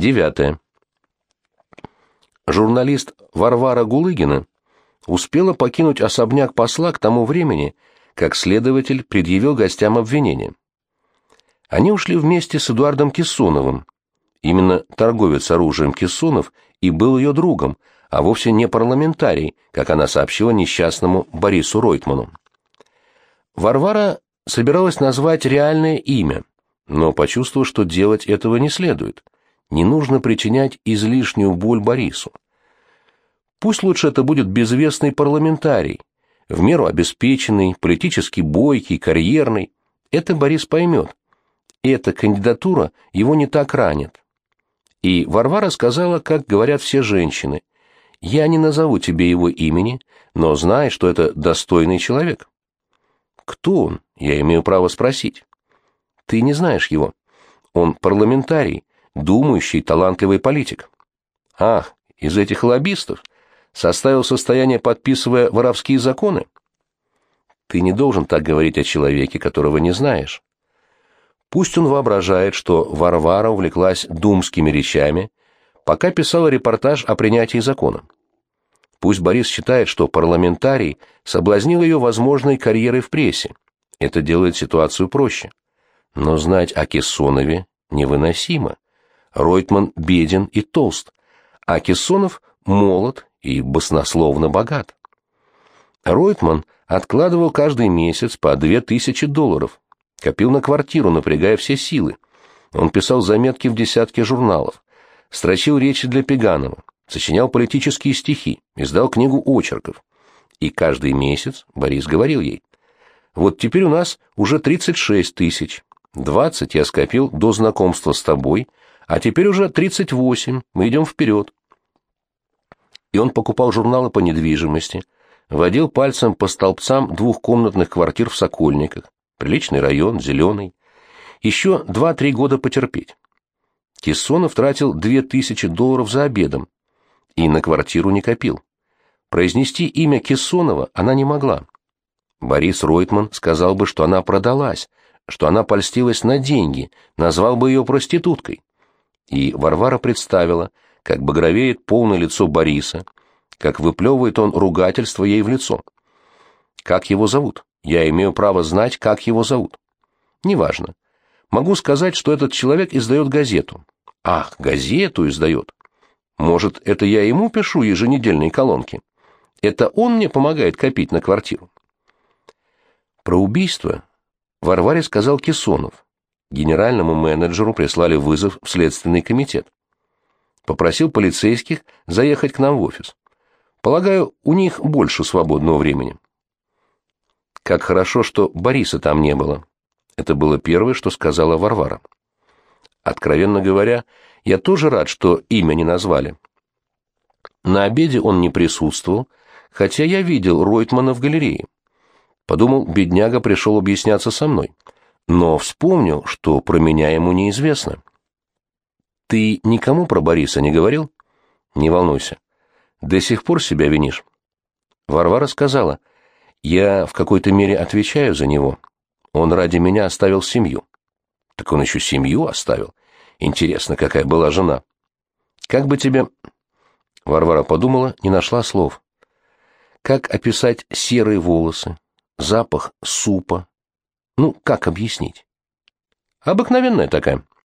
Девятое. Журналист Варвара Гулыгина успела покинуть особняк посла к тому времени, как следователь предъявил гостям обвинение. Они ушли вместе с Эдуардом Киссуновым. Именно торговец оружием Киссунов и был ее другом, а вовсе не парламентарий, как она сообщила несчастному Борису Ройтману. Варвара собиралась назвать реальное имя, но почувствовала, что делать этого не следует. Не нужно причинять излишнюю боль Борису. Пусть лучше это будет безвестный парламентарий, в меру обеспеченный, политически бойкий, карьерный. Это Борис поймет. Эта кандидатура его не так ранит. И Варвара сказала, как говорят все женщины, «Я не назову тебе его имени, но знай, что это достойный человек». «Кто он?» — я имею право спросить. «Ты не знаешь его. Он парламентарий, думающий, талантливый политик». «Ах, из этих лоббистов? Составил состояние, подписывая воровские законы?» «Ты не должен так говорить о человеке, которого не знаешь». Пусть он воображает, что Варвара увлеклась думскими речами, пока писала репортаж о принятии закона. Пусть Борис считает, что парламентарий соблазнил ее возможной карьерой в прессе. Это делает ситуацию проще. Но знать о Кессонове невыносимо. Ройтман беден и толст, а Кессонов молод и баснословно богат. Ройтман откладывал каждый месяц по две тысячи долларов, Копил на квартиру, напрягая все силы. Он писал заметки в десятке журналов, строчил речи для Пеганова, сочинял политические стихи, издал книгу очерков. И каждый месяц Борис говорил ей, «Вот теперь у нас уже 36 тысяч, 20 я скопил до знакомства с тобой, а теперь уже 38, мы идем вперед». И он покупал журналы по недвижимости, водил пальцем по столбцам двухкомнатных квартир в Сокольниках, Приличный район, зеленый. Еще два-три года потерпеть. Кессонов тратил две тысячи долларов за обедом и на квартиру не копил. Произнести имя Кессонова она не могла. Борис Ройтман сказал бы, что она продалась, что она польстилась на деньги, назвал бы ее проституткой. И Варвара представила, как багровеет полное лицо Бориса, как выплевывает он ругательство ей в лицо. Как его зовут? Я имею право знать, как его зовут. Неважно. Могу сказать, что этот человек издает газету. Ах, газету издает. Может, это я ему пишу еженедельные колонки? Это он мне помогает копить на квартиру. Про убийство Варваре сказал Кисонов. Генеральному менеджеру прислали вызов в следственный комитет. Попросил полицейских заехать к нам в офис. Полагаю, у них больше свободного времени. Как хорошо, что Бориса там не было. Это было первое, что сказала Варвара. Откровенно говоря, я тоже рад, что имя не назвали. На обеде он не присутствовал, хотя я видел Ройтмана в галерее. Подумал, бедняга пришел объясняться со мной. Но вспомнил, что про меня ему неизвестно. «Ты никому про Бориса не говорил?» «Не волнуйся. До сих пор себя винишь?» Варвара сказала, я в какой-то мере отвечаю за него. Он ради меня оставил семью. Так он еще семью оставил. Интересно, какая была жена. Как бы тебе... Варвара подумала, не нашла слов. Как описать серые волосы, запах супа? Ну, как объяснить? Обыкновенная такая.